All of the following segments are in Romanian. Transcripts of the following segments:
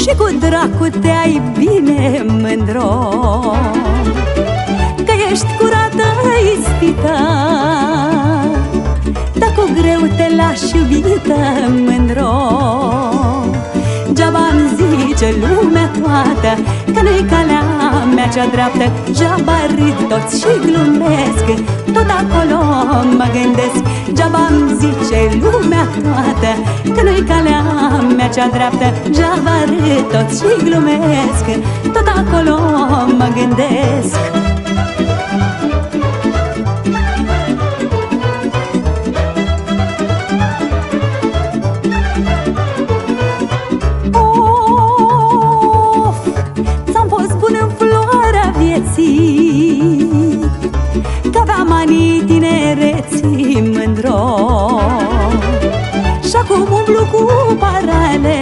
Și cu dracu te-ai bine mândro Că ești curată ispită Dar cu greu te lași iubită mândro. Zice lumea toată Că nu-i calea mea cea dreaptă. Geaba râd toți și glumesc Tot acolo mă gândesc. Geaba-mi zice lumea toată Că nu-i calea mea cea dreaptă. Geaba râd toți și glumesc Tot acolo mă gândesc Și acum umblu cu parale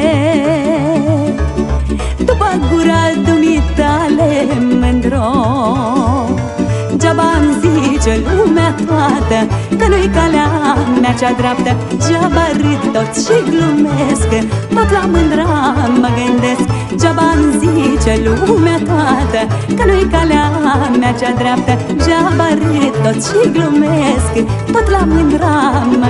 După gura dumitale mândro. Geaba-mi zice lumea toată Că nu-i calea mea cea dreaptă. Geaba râd tot și glumesc Tot la mândra mă gândesc. Geaba-mi zice lumea toată Că nu-i calea mea cea dreaptă. Geaba râd tot și glumesc Tot la mândra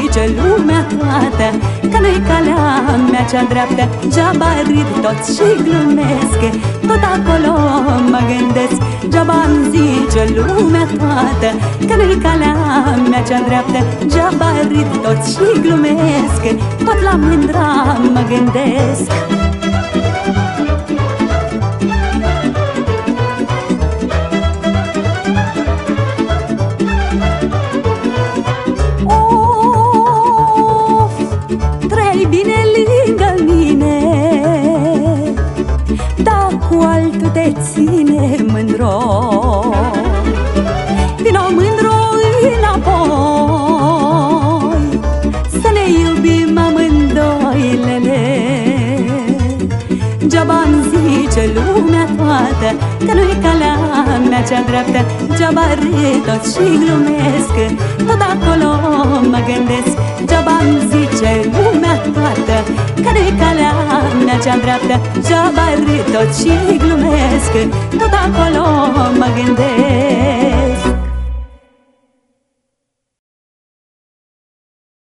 zice lumea toată Că nu-i calea mea cea dreaptă Geaba râd toți și glumesc. Tot acolo mă gândesc Geaba-mi zice lumea toată Că nu-i calea mea cea dreaptă Geaba râd toți și glumesc. Tot la mândra mă gândesc Vino mândro înapoi Să ne iubim amândoi, lele Geaba-mi zice lumea toată Că nu-i calea mea cea dreaptă. Geaba râd tot și glumesc Tot acolo mă gândesc. Geaba-mi zice lumea toată Că nu-i calea mea cea dreaptă. Geaba râd tot și glumesc Tot acolo mă gândesc